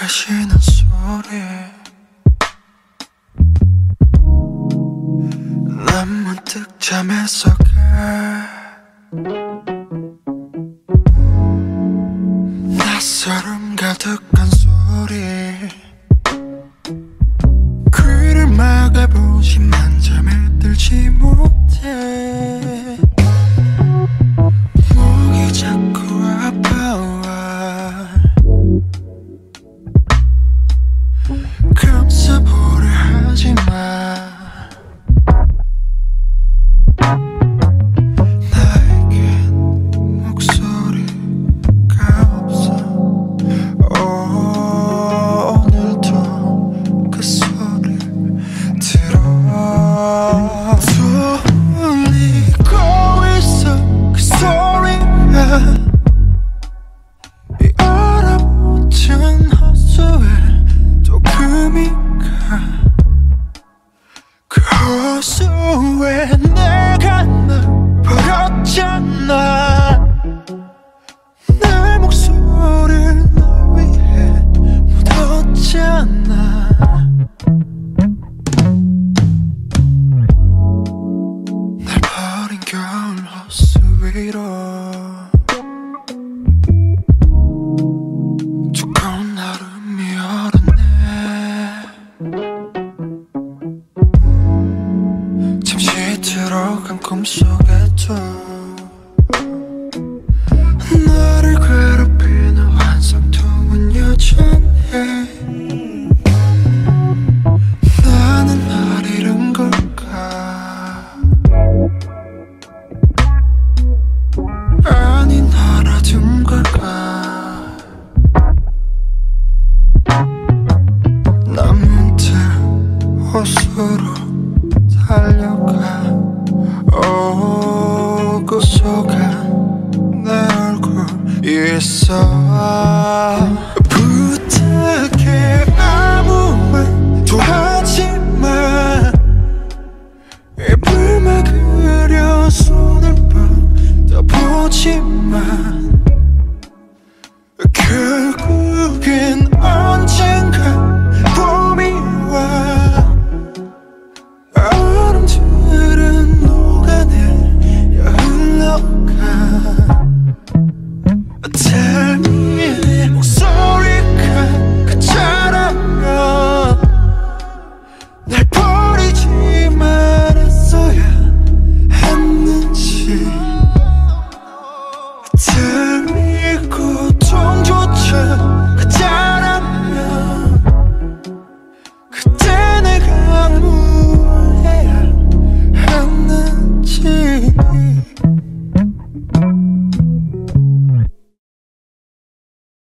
가시는 소리. 난 문득 잠에서 가 낯설음 가득한 소리. 귀를 막아보지만 잠에 들지 못 그 호수에 내가 널 버렸잖아. 내 목소리를 널 위해 묻었잖아. 날 버린 겨울 호수 위로 꿈속에도 있어. 부탁해. 아무 말도 하지마. 입을 막으려 손을 뻗어보지 마 pressure.